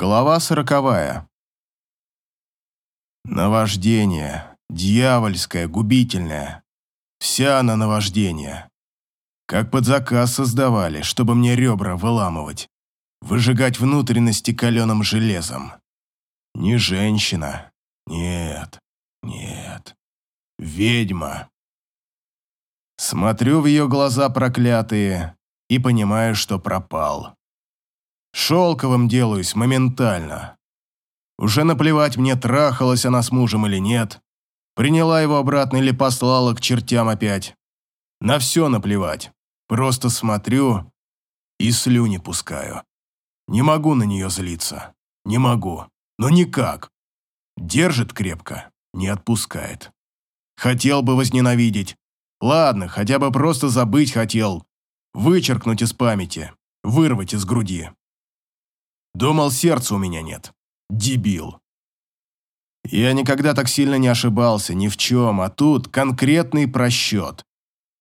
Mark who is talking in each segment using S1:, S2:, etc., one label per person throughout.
S1: Глава сороковая. Наваждение. Дьявольское, губительное. Вся на наваждение. Как под заказ создавали, чтобы мне ребра выламывать. Выжигать внутренности каленым железом. Не женщина. Нет. Нет. Ведьма. Смотрю в ее глаза проклятые и понимаю, что пропал. Шелковым делаюсь моментально. Уже наплевать мне, трахалась она с мужем или нет. Приняла его обратно или послала к чертям опять. На все наплевать. Просто смотрю и слюни пускаю. Не могу на нее злиться. Не могу. Но никак. Держит крепко, не отпускает. Хотел бы возненавидеть. Ладно, хотя бы просто забыть хотел. Вычеркнуть из памяти. Вырвать из груди. Думал, сердца у меня нет. Дебил. Я никогда так сильно не ошибался ни в чем, а тут конкретный просчет.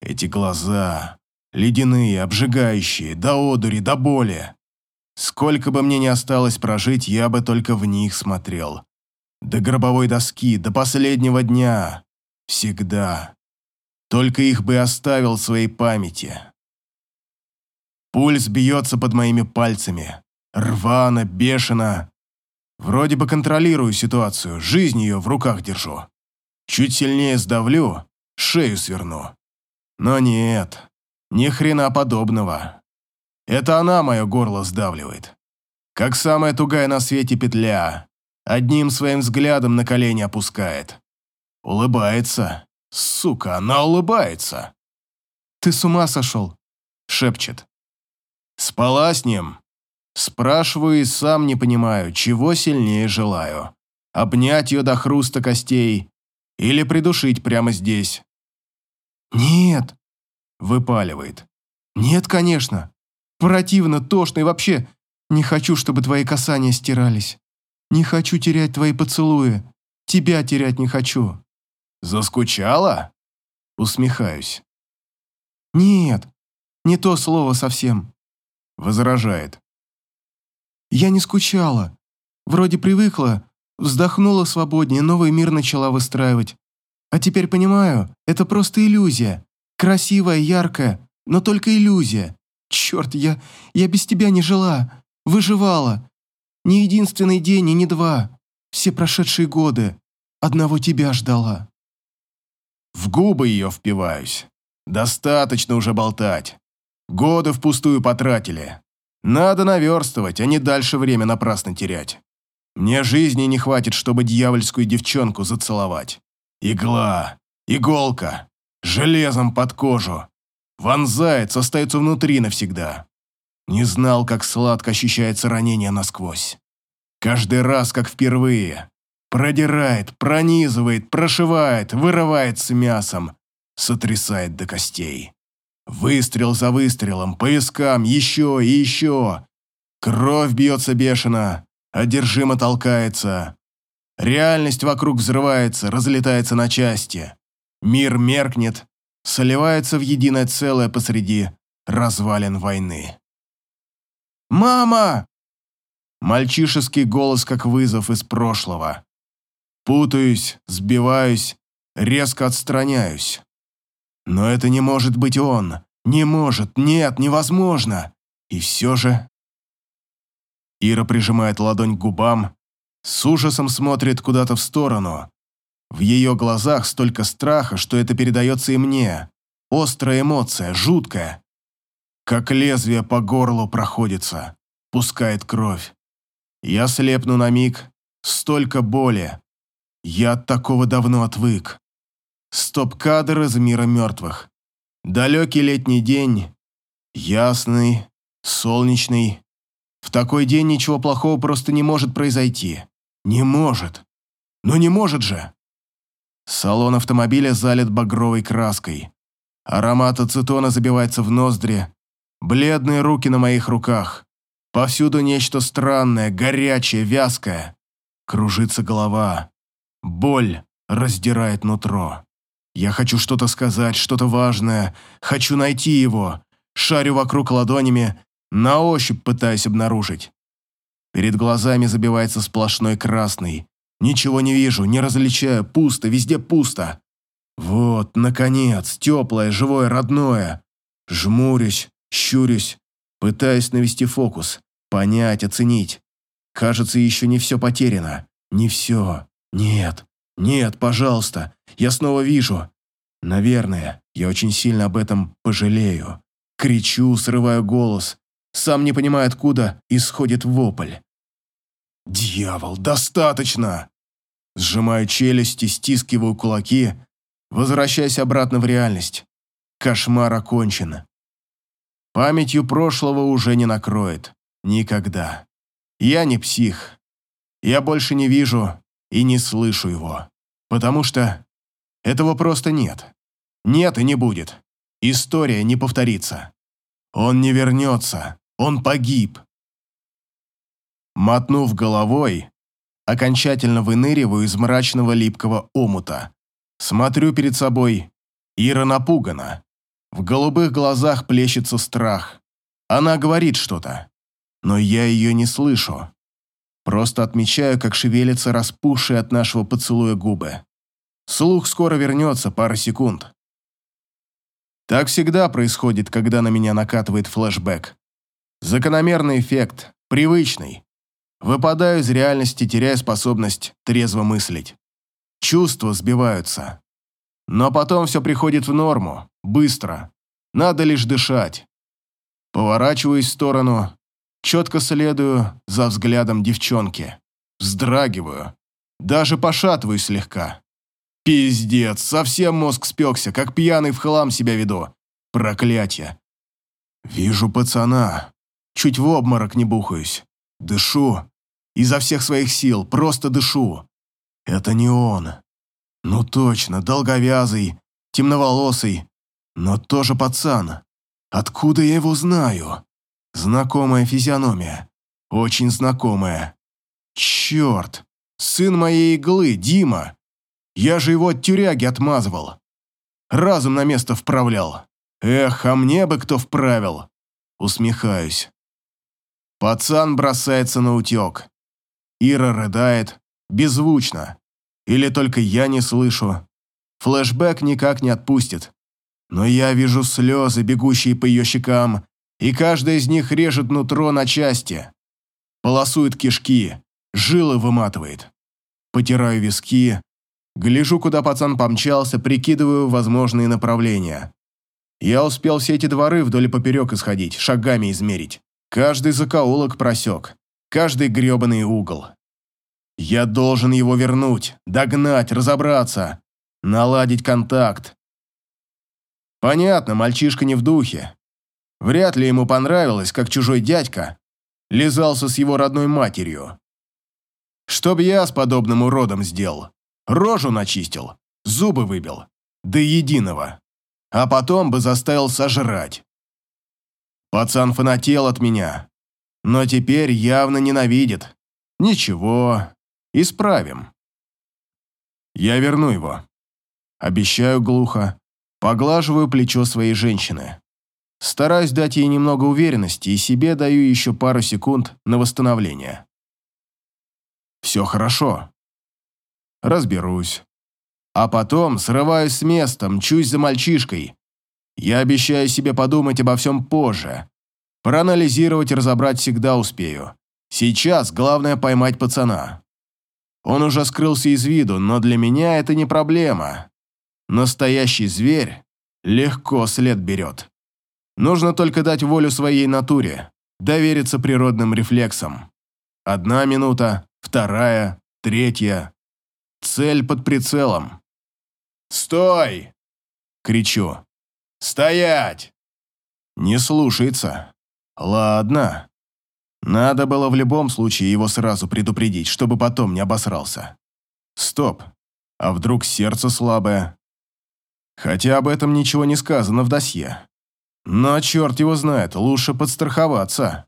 S1: Эти глаза, ледяные, обжигающие, до одури, до боли. Сколько бы мне ни осталось прожить, я бы только в них смотрел. До гробовой доски, до последнего дня. Всегда. Только их бы оставил в своей памяти. Пульс бьется под моими пальцами. Рвано, бешено. Вроде бы контролирую ситуацию, жизнь ее в руках держу. Чуть сильнее сдавлю, шею сверну. Но нет, ни хрена подобного. Это она мое горло сдавливает. Как самая тугая на свете петля. Одним своим взглядом на колени опускает. Улыбается. Сука, она улыбается. «Ты с ума сошел?» — шепчет. «Спала с ним?» Спрашиваю и сам не понимаю, чего сильнее желаю. Обнять ее до хруста костей или придушить прямо здесь. «Нет», — выпаливает. «Нет, конечно. Противно, тошно и вообще не хочу, чтобы твои касания стирались. Не хочу терять твои поцелуи. Тебя терять не хочу». «Заскучала?» Усмехаюсь. «Нет, не то слово совсем», — возражает. Я не скучала. Вроде привыкла, вздохнула свободнее, новый мир начала выстраивать. А теперь понимаю, это просто иллюзия. Красивая, яркая, но только иллюзия. Черт, я, я без тебя не жила, выживала. Ни единственный день и не два. Все прошедшие годы. Одного тебя ждала. В губы ее впиваюсь. Достаточно уже болтать. Годы впустую потратили. Надо наверстывать, а не дальше время напрасно терять. Мне жизни не хватит, чтобы дьявольскую девчонку зацеловать. Игла, иголка, железом под кожу. Вонзается, остается внутри навсегда. Не знал, как сладко ощущается ранение насквозь. Каждый раз, как впервые. Продирает, пронизывает, прошивает, вырывает с мясом, сотрясает до костей. Выстрел за выстрелом, по еще и еще. Кровь бьется бешено, одержимо толкается. Реальность вокруг взрывается, разлетается на части. Мир меркнет, соливается в единое целое посреди развалин войны. «Мама!» Мальчишеский голос, как вызов из прошлого. Путаюсь, сбиваюсь, резко отстраняюсь. Но это не может быть он. Не может, нет, невозможно. И все же... Ира прижимает ладонь к губам, с ужасом смотрит куда-то в сторону. В ее глазах столько страха, что это передается и мне. Острая эмоция, жуткая. Как лезвие по горлу проходится, пускает кровь. Я слепну на миг, столько боли. Я от такого давно отвык. Стоп-кадр из мира мертвых. Далекий летний день. Ясный, солнечный. В такой день ничего плохого просто не может произойти. Не может. Ну не может же. Салон автомобиля залит багровой краской. Аромат ацетона забивается в ноздри. Бледные руки на моих руках. Повсюду нечто странное, горячее, вязкое. Кружится голова. Боль раздирает нутро. Я хочу что-то сказать, что-то важное. Хочу найти его. Шарю вокруг ладонями, на ощупь пытаюсь обнаружить. Перед глазами забивается сплошной красный. Ничего не вижу, не различаю, пусто, везде пусто. Вот, наконец, теплое, живое, родное. Жмурюсь, щурюсь, пытаюсь навести фокус, понять, оценить. Кажется, еще не все потеряно. Не все. Нет, нет, пожалуйста, я снова вижу. Наверное, я очень сильно об этом пожалею. Кричу, срываю голос. Сам не понимаю, откуда исходит вопль. «Дьявол, достаточно!» Сжимаю челюсти, стискиваю кулаки, возвращаясь обратно в реальность. Кошмар окончен. Памятью прошлого уже не накроет. Никогда. Я не псих. Я больше не вижу и не слышу его. Потому что этого просто нет. Нет и не будет. История не повторится. Он не вернется. Он погиб. Мотнув головой, окончательно выныриваю из мрачного липкого омута. Смотрю перед собой. Ира напугана. В голубых глазах плещется страх. Она говорит что-то. Но я ее не слышу. Просто отмечаю, как шевелятся распухшие от нашего поцелуя губы. Слух скоро вернется, пара секунд. Так всегда происходит, когда на меня накатывает флешбэк. Закономерный эффект, привычный. Выпадаю из реальности, теряя способность трезво мыслить. Чувства сбиваются. Но потом все приходит в норму, быстро. Надо лишь дышать. Поворачиваюсь в сторону, четко следую за взглядом девчонки. Вздрагиваю. Даже пошатываюсь слегка. Пиздец, совсем мозг спекся, как пьяный в хлам себя веду. Проклятье. Вижу пацана. Чуть в обморок не бухаюсь. Дышу. Изо всех своих сил, просто дышу. Это не он. Ну точно, долговязый, темноволосый, но тоже пацан. Откуда я его знаю? Знакомая физиономия. Очень знакомая. Черт, сын моей иглы, Дима. Я же его от тюряги отмазывал. Разум на место вправлял. Эх, а мне бы кто вправил. Усмехаюсь. Пацан бросается на утек. Ира рыдает, беззвучно. Или только я не слышу. Флэшбэк никак не отпустит. Но я вижу слезы, бегущие по ее щекам, и каждая из них режет нутро на части. Полосует кишки, жилы выматывает. Потираю виски, гляжу, куда пацан помчался, прикидываю возможные направления. Я успел все эти дворы вдоль и поперек исходить, шагами измерить. Каждый закоулок просек, каждый гребаный угол. Я должен его вернуть, догнать, разобраться, наладить контакт. Понятно, мальчишка не в духе. Вряд ли ему понравилось, как чужой дядька лизался с его родной матерью. Чтоб я с подобным уродом сделал, рожу начистил, зубы выбил, до единого, а потом бы заставил сожрать. Пацан фанател от меня, но теперь явно ненавидит. Ничего, исправим. Я верну его. Обещаю глухо, поглаживаю плечо своей женщины. Стараюсь дать ей немного уверенности и себе даю еще пару секунд на восстановление. Все хорошо. Разберусь. А потом срываюсь с места, мчусь за мальчишкой, я обещаю себе подумать обо всем позже. Проанализировать и разобрать всегда успею. Сейчас главное поймать пацана. Он уже скрылся из виду, но для меня это не проблема. Настоящий зверь легко след берет. Нужно только дать волю своей натуре, довериться природным рефлексам. Одна минута, вторая, третья. Цель под прицелом. «Стой!» — кричу. «Стоять!» Не слушается. Ладно. Надо было в любом случае его сразу предупредить, чтобы потом не обосрался. Стоп. А вдруг сердце слабое? Хотя об этом ничего не сказано в досье. Но черт его знает, лучше подстраховаться.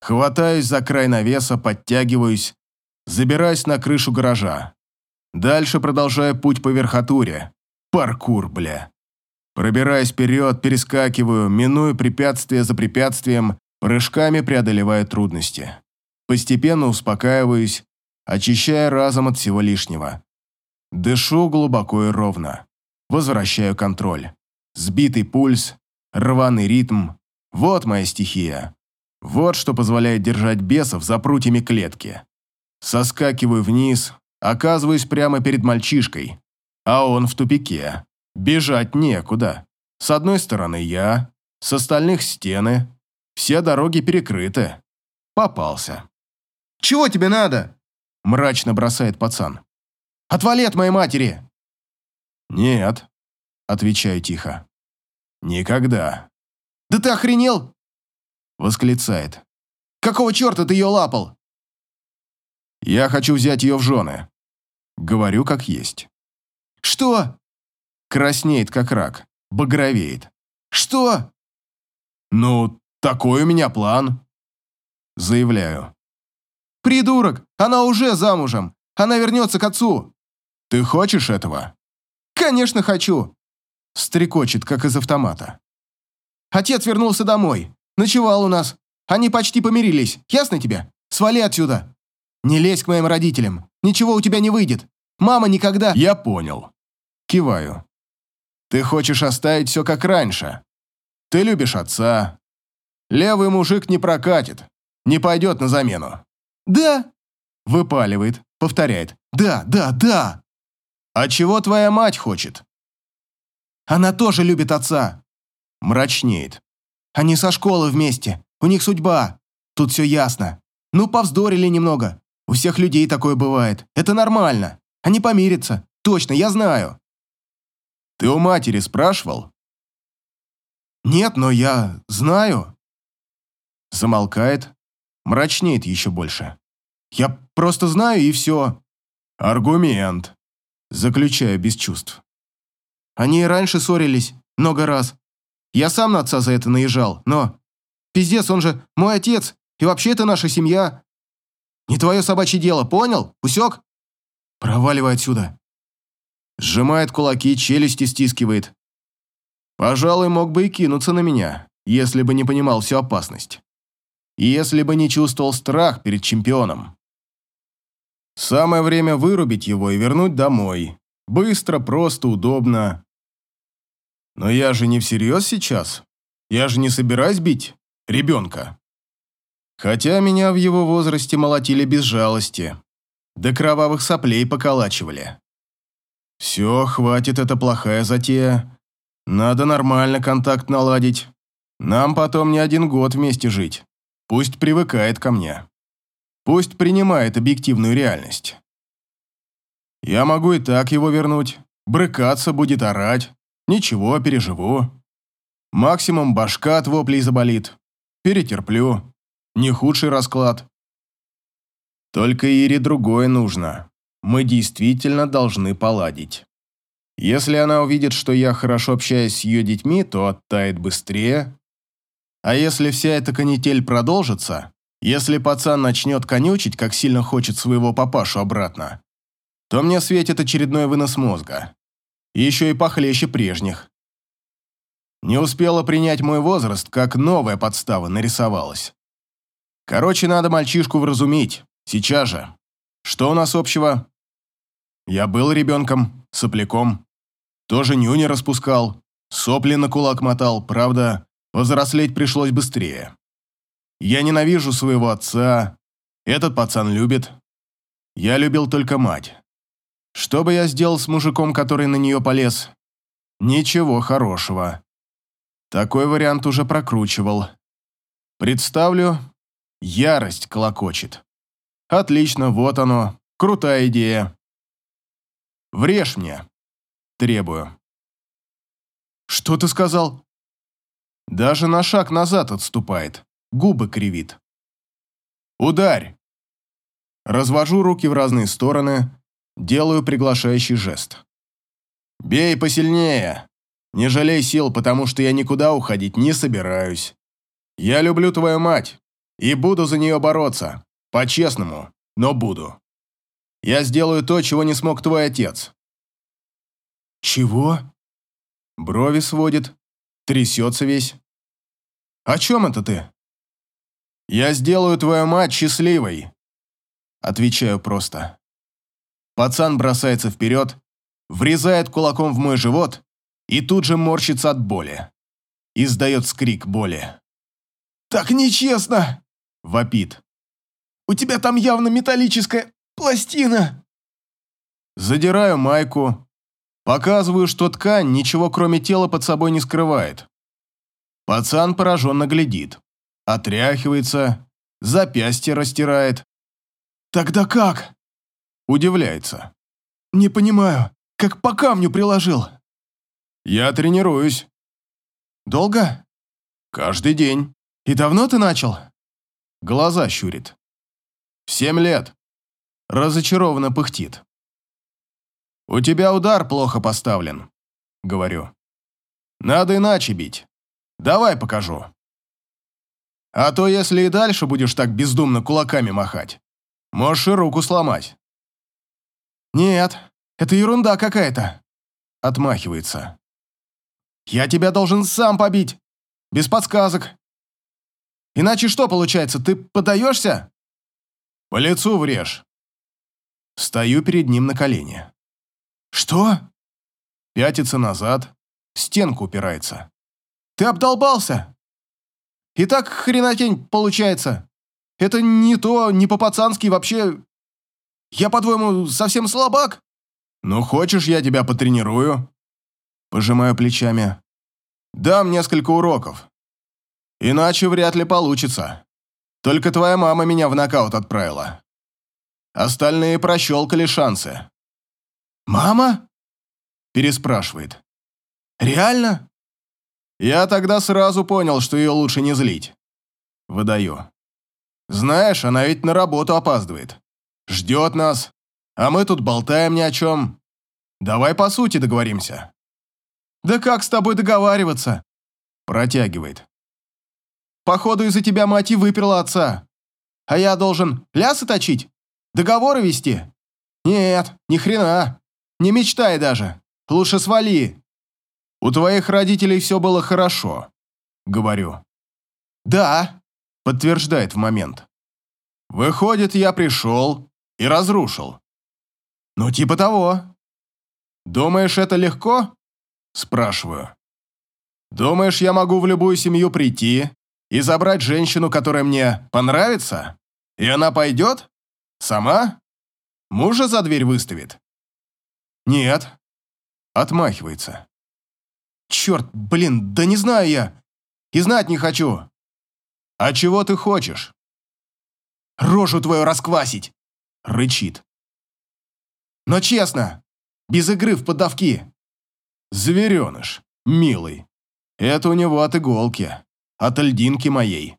S1: Хватаюсь за край навеса, подтягиваюсь, забираюсь на крышу гаража. Дальше продолжаю путь по верхотуре. Паркур, бля. Пробираясь вперед, перескакиваю, миную препятствие за препятствием, прыжками преодолевая трудности. Постепенно успокаиваюсь, очищая разом от всего лишнего. Дышу глубоко и ровно. Возвращаю контроль. Сбитый пульс, рваный ритм. Вот моя стихия. Вот что позволяет держать бесов за прутьями клетки. Соскакиваю вниз, оказываюсь прямо перед мальчишкой, а он в тупике. Бежать некуда. С одной стороны я, с остальных стены. Все дороги перекрыты. Попался.
S2: «Чего тебе надо?»
S1: Мрачно бросает пацан.
S2: «Отвали от моей матери!»
S1: «Нет», отвечаю тихо. «Никогда».
S2: «Да ты охренел?»
S1: Восклицает.
S2: «Какого черта ты ее лапал?»
S1: «Я хочу взять ее в жены». Говорю, как есть.
S2: «Что?»
S1: Краснеет, как рак. Багровеет.
S2: «Что?»
S1: «Ну, такой у меня план». Заявляю.
S2: «Придурок! Она уже замужем! Она вернется к отцу!»
S1: «Ты хочешь этого?»
S2: «Конечно хочу!»
S1: Стрекочет, как из автомата.
S2: «Отец вернулся домой. Ночевал у нас. Они почти помирились. Ясно тебе? Свали отсюда. Не лезь к моим родителям. Ничего у тебя не выйдет. Мама никогда...»
S1: «Я понял». Киваю. «Ты хочешь оставить все как раньше. Ты любишь отца. Левый мужик не прокатит. Не пойдет на замену».
S2: «Да».
S1: Выпаливает, повторяет.
S2: «Да, да, да».
S1: «А чего твоя мать хочет?»
S2: Она тоже любит отца.
S1: Мрачнеет.
S2: Они со школы вместе. У них судьба. Тут все ясно. Ну, повздорили немного. У всех людей такое бывает. Это нормально. Они помирятся. Точно, я знаю.
S1: Ты у матери спрашивал?
S2: Нет, но я знаю.
S1: Замолкает. Мрачнеет еще больше.
S2: Я просто знаю и все.
S1: Аргумент. Заключаю без чувств.
S2: Они и раньше ссорились, много раз. Я сам на отца за это наезжал, но... Пиздец, он же мой отец, и вообще это наша семья. Не твое собачье дело, понял? Усек? Проваливай отсюда.
S1: Сжимает кулаки, челюсти стискивает. Пожалуй, мог бы и кинуться на меня, если бы не понимал всю опасность. Если бы не чувствовал страх перед чемпионом. Самое время вырубить его и вернуть домой. Быстро, просто, удобно. Но я же не всерьез сейчас. Я же не собираюсь бить ребенка. Хотя меня в его возрасте молотили без жалости. До кровавых соплей поколачивали. Все, хватит, это плохая затея. Надо нормально контакт наладить. Нам потом не один год вместе жить. Пусть привыкает ко мне. Пусть принимает объективную реальность. Я могу и так его вернуть. Брыкаться будет орать. Ничего, переживу. Максимум башка от воплей заболит. Перетерплю. Не худший расклад. Только Ире другое нужно. Мы действительно должны поладить. Если она увидит, что я хорошо общаюсь с ее детьми, то оттает быстрее. А если вся эта канитель продолжится, если пацан начнет конючить, как сильно хочет своего папашу обратно, то мне светит очередной вынос мозга. Еще и похлеще прежних. Не успела принять мой возраст, как новая подстава нарисовалась. Короче, надо мальчишку вразумить. Сейчас же. Что у нас общего? Я был ребенком, сопляком. Тоже нюни распускал, сопли на кулак мотал, правда, повзрослеть пришлось быстрее. Я ненавижу своего отца, этот пацан любит. Я любил только мать. Что бы я сделал с мужиком, который на нее полез? Ничего хорошего. Такой вариант уже прокручивал. Представлю, ярость колокочет. Отлично, вот оно. Крутая идея. Врежь мне. Требую. Что ты сказал? Даже на шаг назад отступает. Губы кривит. Ударь. Развожу руки в разные стороны, Делаю приглашающий жест. «Бей посильнее. Не жалей сил, потому что я никуда уходить не собираюсь. Я люблю твою мать и буду за нее бороться. По-честному, но буду. Я сделаю то, чего не смог твой отец».
S2: «Чего?»
S1: Брови сводит, трясется весь. «О чем это ты?» Я сделаю твою мать счастливой. Отвечаю просто. Пацан бросается вперед, врезает кулаком в мой живот и тут же морщится от боли. Издает скрик боли.
S2: «Так нечестно!»
S1: – вопит.
S2: «У тебя там явно металлическая пластина!»
S1: Задираю майку, показываю, что ткань ничего кроме тела под собой не скрывает. Пацан пораженно глядит, отряхивается, запястье растирает.
S2: «Тогда как?»
S1: Удивляется.
S2: «Не понимаю, как по камню приложил?»
S1: «Я тренируюсь».
S2: «Долго?»
S1: «Каждый день».
S2: «И давно ты начал?»
S1: Глаза щурит. «В семь лет». Разочарованно пыхтит. «У тебя удар плохо поставлен», — говорю. «Надо иначе бить. Давай покажу. А то, если и дальше будешь так бездумно кулаками махать, можешь и руку сломать».
S2: «Нет, это ерунда какая-то», — отмахивается. «Я тебя должен сам побить, без подсказок. Иначе что получается, ты подаешься?»
S1: «По лицу врежь». Стою перед ним на колени.
S2: «Что?»
S1: Пятится назад, в стенку упирается.
S2: «Ты обдолбался!» «И так хренотень получается. Это не то, не по-пацански вообще. Я, по-твоему, совсем слабак?»
S1: «Ну, хочешь, я тебя потренирую?» Пожимаю плечами. «Дам несколько уроков. Иначе вряд ли получится. Только твоя мама меня в нокаут отправила. Остальные прощелкали шансы.
S2: «Мама?»
S1: Переспрашивает.
S2: «Реально?»
S1: Я тогда сразу понял, что ее лучше не злить. Выдаю. Знаешь, она ведь на работу опаздывает. Ждет нас, а мы тут болтаем ни о чем. Давай по сути договоримся.
S2: Да как с тобой договариваться?
S1: Протягивает.
S2: Походу, из-за тебя мать и выперла отца. А я должен лясы точить? Договоры вести? Нет, ни хрена. Не мечтай даже. Лучше свали.
S1: У твоих родителей все было хорошо, говорю.
S2: Да,
S1: подтверждает в момент. Выходит, я пришел и разрушил.
S2: Ну, типа того.
S1: Думаешь, это легко? Спрашиваю. Думаешь, я могу в любую семью прийти и забрать женщину, которая мне понравится? И она пойдет? Сама? Мужа за дверь выставит?
S2: Нет.
S1: Отмахивается.
S2: Черт, блин, да не знаю я. И знать не хочу.
S1: А чего ты хочешь?
S2: Рожу твою расквасить.
S1: Рычит.
S2: Но честно, без игры в поддавки.
S1: Звереныш, милый. Это у него от иголки, от льдинки моей.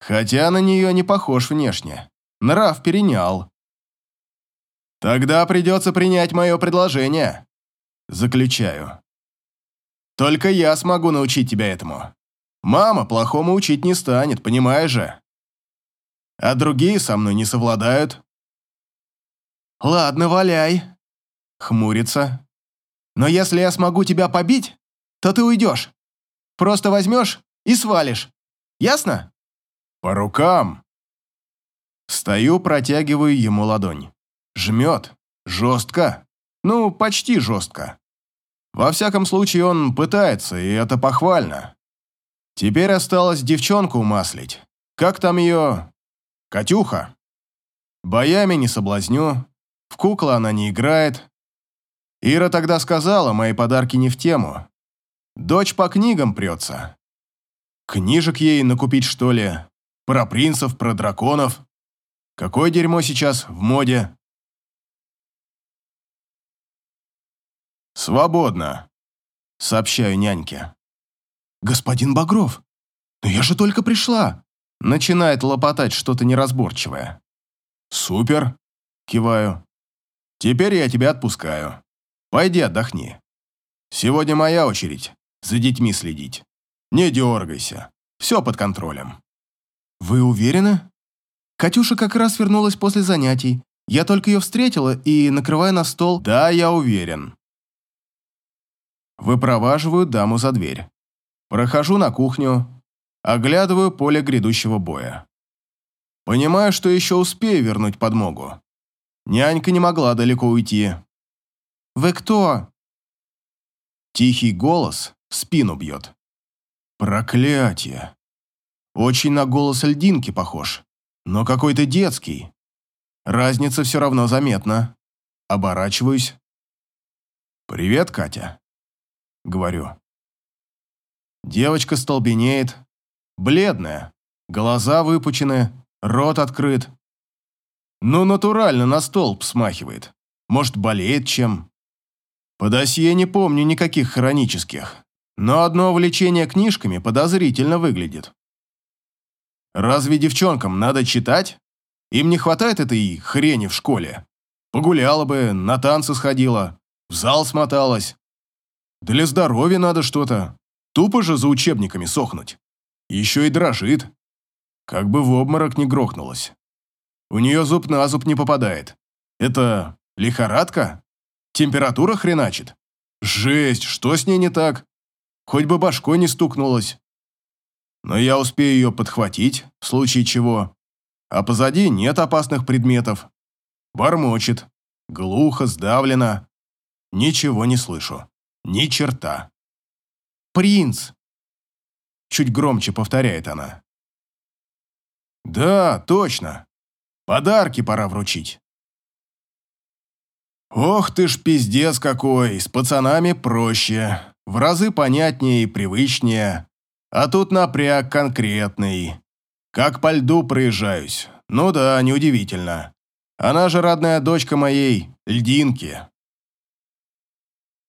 S1: Хотя на нее не похож внешне. Нрав перенял. Тогда придется принять мое предложение. Заключаю. Только я смогу научить тебя этому. Мама плохому учить не станет, понимаешь же? А другие со мной не совладают.
S2: Ладно, валяй.
S1: Хмурится.
S2: Но если я смогу тебя побить, то ты уйдешь. Просто возьмешь и свалишь. Ясно?
S1: По рукам. Стою, протягиваю ему ладонь. Жмет. Жестко. Ну, почти жестко. Во всяком случае, он пытается, и это похвально. Теперь осталось девчонку умаслить. Как там ее... Катюха? Боями не соблазню, в кукла она не играет. Ира тогда сказала, мои подарки не в тему. Дочь по книгам прется. Книжек ей накупить, что ли? Про принцев, про драконов. Какое дерьмо сейчас в моде? «Свободно», — сообщаю няньке.
S2: «Господин Багров, но я же только пришла!»
S1: Начинает лопотать что-то неразборчивое. «Супер!» — киваю. «Теперь я тебя отпускаю. Пойди отдохни. Сегодня моя очередь за детьми следить. Не дергайся. Все под контролем».
S2: «Вы уверены?» Катюша как раз вернулась после занятий. Я только ее встретила и накрываю на стол.
S1: «Да, я уверен», Выпроваживаю даму за дверь. Прохожу на кухню, оглядываю поле грядущего боя. Понимаю, что еще успею вернуть подмогу. Нянька не могла далеко уйти.
S2: «Вы кто?»
S1: Тихий голос в спину бьет. Проклятие. Очень на голос льдинки похож, но какой-то детский. Разница все равно заметна. Оборачиваюсь. «Привет, Катя», — говорю. Девочка столбенеет, бледная, глаза выпучены, рот открыт. Ну, натурально на столб смахивает. Может, болеет чем. По досье не помню никаких хронических, но одно увлечение книжками подозрительно выглядит. Разве девчонкам надо читать? Им не хватает этой хрени в школе. Погуляла бы, на танцы сходила, в зал смоталась. Для здоровья надо что-то. Тупо же за учебниками сохнуть. Еще и дрожит. Как бы в обморок не грохнулась. У нее зуб на зуб не попадает. Это лихорадка? Температура хреначит? Жесть, что с ней не так? Хоть бы башкой не стукнулась. Но я успею ее подхватить, в случае чего. А позади нет опасных предметов. Бормочет. Глухо, сдавлено. Ничего не слышу. Ни черта. «Принц!» Чуть громче повторяет она. «Да, точно. Подарки пора вручить». «Ох ты ж пиздец какой, с пацанами проще, в разы понятнее и привычнее, а тут напряг конкретный. Как по льду проезжаюсь, ну да, неудивительно. Она же родная дочка моей, льдинки».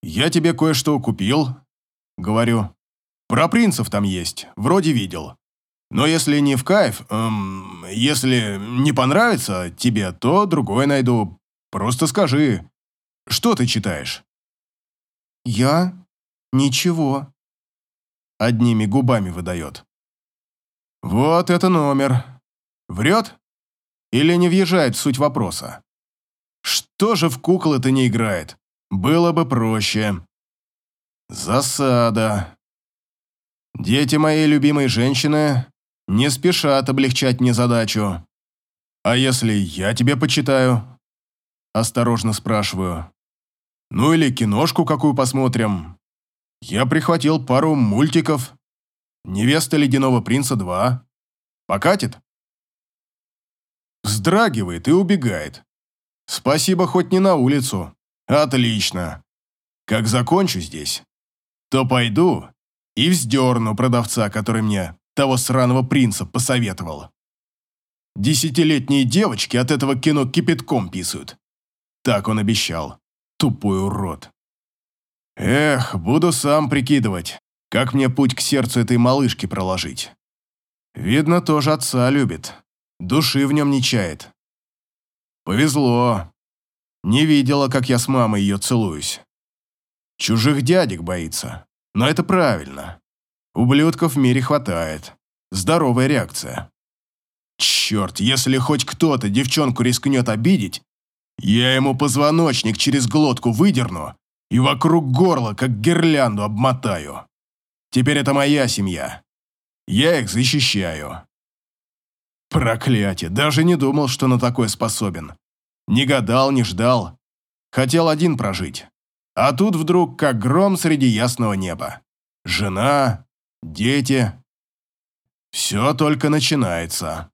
S1: «Я тебе кое-что купил», — говорю. «Про принцев там есть, вроде видел. Но если не в кайф, эм, если не понравится тебе, то другой найду. Просто скажи, что ты читаешь?»
S2: «Я? Ничего».
S1: Одними губами выдает. «Вот это номер. Врет? Или не въезжает в суть вопроса? Что же в куклы-то не играет? Было бы проще. Засада. Дети моей любимой женщины не спешат облегчать мне задачу. А если я тебе почитаю? Осторожно спрашиваю. Ну или киношку какую посмотрим. Я прихватил пару мультиков. «Невеста ледяного принца 2». Покатит? Вздрагивает и убегает. Спасибо, хоть не на улицу. Отлично. Как закончу здесь, то пойду и вздерну продавца, который мне того сраного принца посоветовал. Десятилетние девочки от этого кино кипятком писают. Так он обещал. Тупой урод. Эх, буду сам прикидывать, как мне путь к сердцу этой малышки проложить. Видно, тоже отца любит. Души в нем не чает. Повезло. Не видела, как я с мамой ее целуюсь. Чужих дядек боится. Но это правильно. Ублюдков в мире хватает. Здоровая реакция. Черт, если хоть кто-то девчонку рискнет обидеть, я ему позвоночник через глотку выдерну и вокруг горла, как гирлянду, обмотаю. Теперь это моя семья. Я их защищаю. Проклятие, даже не думал, что на такое способен. Не гадал, не ждал. Хотел один прожить. А тут вдруг как гром среди ясного неба. Жена, дети. Все только начинается.